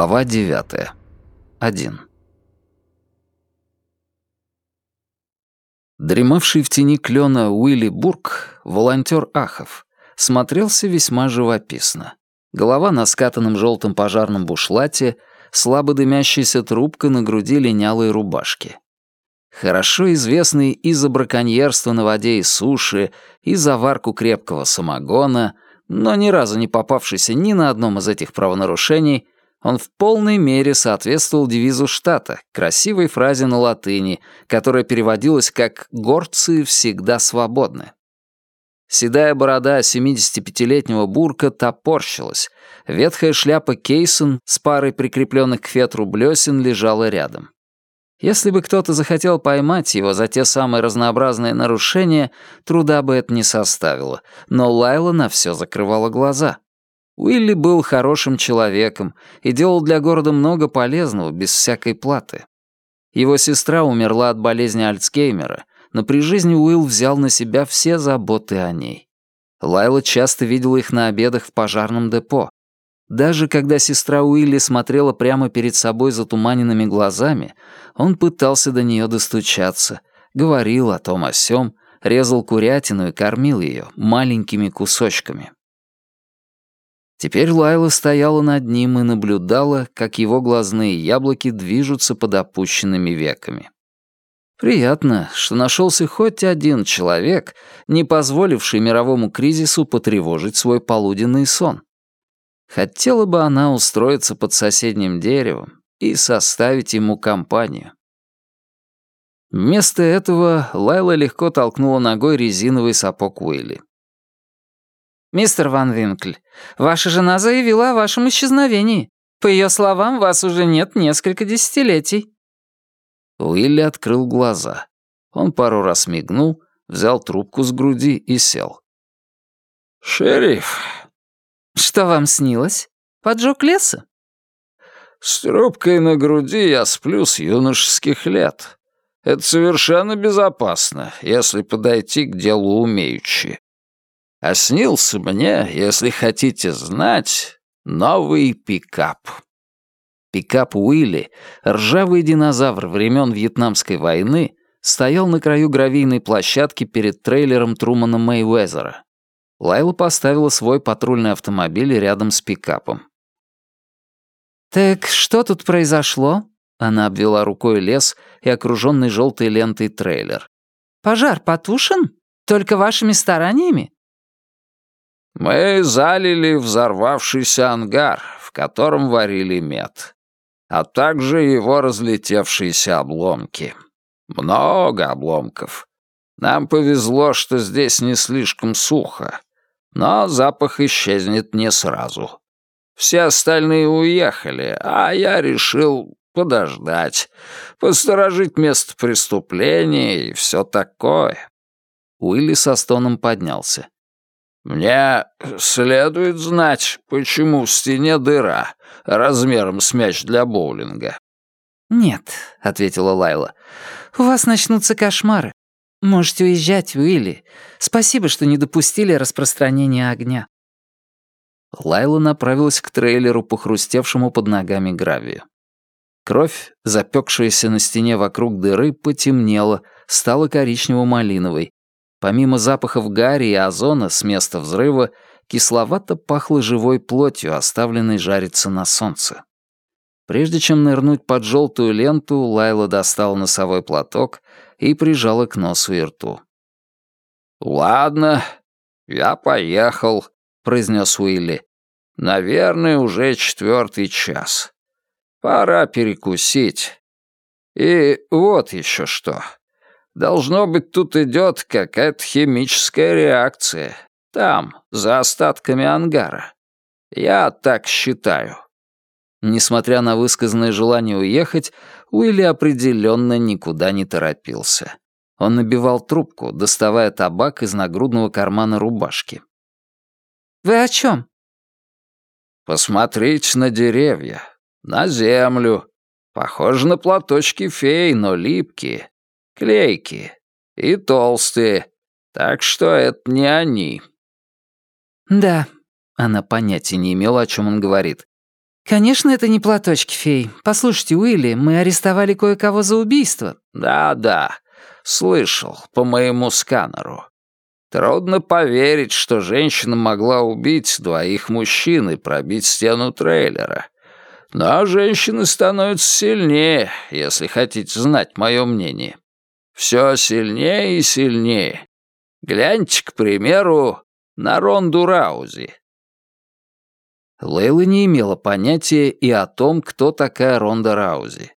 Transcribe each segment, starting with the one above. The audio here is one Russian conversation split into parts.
Глава девятая. Один. Дремавший в тени клена Уилли Бург, волонтер Ахов, смотрелся весьма живописно. Голова на скатанном желтом пожарном бушлате, слабо дымящаяся трубка на груди линялой рубашки. Хорошо известный и за браконьерство на воде и суше, и за варку крепкого самогона, но ни разу не попавшийся ни на одном из этих правонарушений, он в полной мере соответствовал девизу штата, красивой фразе на латыни, которая переводилась как «горцы всегда свободны». Седая борода 75-летнего бурка топорщилась, ветхая шляпа Кейсон с парой прикрепленных к фетру блесен лежала рядом. Если бы кто-то захотел поймать его за те самые разнообразные нарушения, труда бы это не составило, но Лайла на все закрывала глаза. Уилли был хорошим человеком и делал для города много полезного без всякой платы. Его сестра умерла от болезни Альцгеймера, но при жизни Уилл взял на себя все заботы о ней. Лайла часто видела их на обедах в пожарном депо. Даже когда сестра Уилли смотрела прямо перед собой затуманенными глазами, он пытался до нее достучаться, говорил о том о сём, резал курятину и кормил ее маленькими кусочками. Теперь Лайла стояла над ним и наблюдала, как его глазные яблоки движутся под опущенными веками. Приятно, что нашелся хоть один человек, не позволивший мировому кризису потревожить свой полуденный сон. Хотела бы она устроиться под соседним деревом и составить ему компанию. Вместо этого Лайла легко толкнула ногой резиновый сапог Уилли. «Мистер Ван Винкль, ваша жена заявила о вашем исчезновении. По ее словам, вас уже нет несколько десятилетий». Уилли открыл глаза. Он пару раз мигнул, взял трубку с груди и сел. «Шериф». «Что вам снилось? Поджог леса?» «С трубкой на груди я сплю с юношеских лет. Это совершенно безопасно, если подойти к делу умеючи. А снился мне, если хотите знать, новый пикап. Пикап Уилли, ржавый динозавр времен Вьетнамской войны, стоял на краю гравийной площадки перед трейлером Трумана Мэйуэзера. Лайла поставила свой патрульный автомобиль рядом с пикапом. «Так что тут произошло?» Она обвела рукой лес и окруженный желтой лентой трейлер. «Пожар потушен? Только вашими стараниями?» Мы залили взорвавшийся ангар, в котором варили мед, а также его разлетевшиеся обломки. Много обломков. Нам повезло, что здесь не слишком сухо, но запах исчезнет не сразу. Все остальные уехали, а я решил подождать, посторожить место преступления и все такое. Уилли со стоном поднялся. «Мне следует знать, почему в стене дыра размером с мяч для боулинга». «Нет», — ответила Лайла. «У вас начнутся кошмары. Можете уезжать, Уилли. Спасибо, что не допустили распространения огня». Лайла направилась к трейлеру, похрустевшему под ногами гравию. Кровь, запекшаяся на стене вокруг дыры, потемнела, стала коричнево-малиновой, Помимо запахов гари и озона с места взрыва, кисловато пахло живой плотью, оставленной жариться на солнце. Прежде чем нырнуть под желтую ленту, Лайла достала носовой платок и прижала к носу и рту. «Ладно, я поехал», — произнес Уилли. «Наверное, уже четвертый час. Пора перекусить. И вот еще что. Должно быть, тут идет какая-то химическая реакция. Там, за остатками ангара. Я так считаю». Несмотря на высказанное желание уехать, Уилли определенно никуда не торопился. Он набивал трубку, доставая табак из нагрудного кармана рубашки. «Вы о чем?» «Посмотрите на деревья, на землю. Похоже на платочки фей, но липкие клейкие и толстые, так что это не они». «Да», — она понятия не имела, о чем он говорит. «Конечно, это не платочки, фей. Послушайте, Уилли, мы арестовали кое-кого за убийство». «Да-да, слышал, по моему сканеру. Трудно поверить, что женщина могла убить двоих мужчин и пробить стену трейлера. Но женщины становятся сильнее, если хотите знать мое мнение. Все сильнее и сильнее. Гляньте, к примеру, на Ронду Раузи. Лейла не имела понятия и о том, кто такая Ронда Раузи.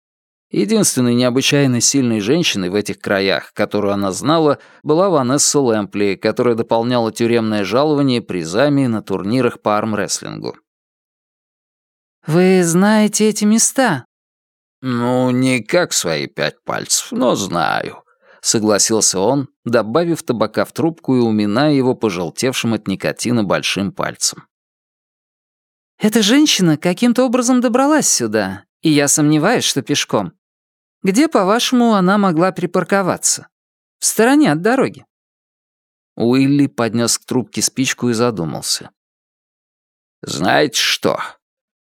Единственной необычайно сильной женщиной в этих краях, которую она знала, была Ванесса Лэмпли, которая дополняла тюремное жалование призами на турнирах по армрестлингу. «Вы знаете эти места?» «Ну, не как свои пять пальцев, но знаю», — согласился он, добавив табака в трубку и уминая его пожелтевшим от никотина большим пальцем. «Эта женщина каким-то образом добралась сюда, и я сомневаюсь, что пешком. Где, по-вашему, она могла припарковаться? В стороне от дороги». Уилли поднес к трубке спичку и задумался. «Знаете что?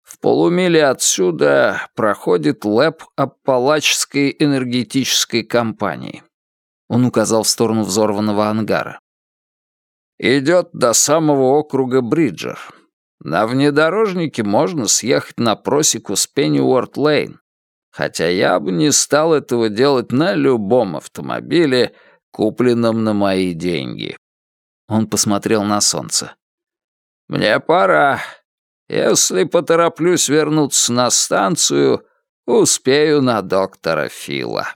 В полумиле отсюда проходит лэп Аппалачской энергетической компании». Он указал в сторону взорванного ангара. «Идет до самого округа Бриджер. На внедорожнике можно съехать на просеку с Пенниуорт-Лейн, хотя я бы не стал этого делать на любом автомобиле, купленном на мои деньги. Он посмотрел на солнце. «Мне пора. Если потороплюсь вернуться на станцию, успею на доктора Фила».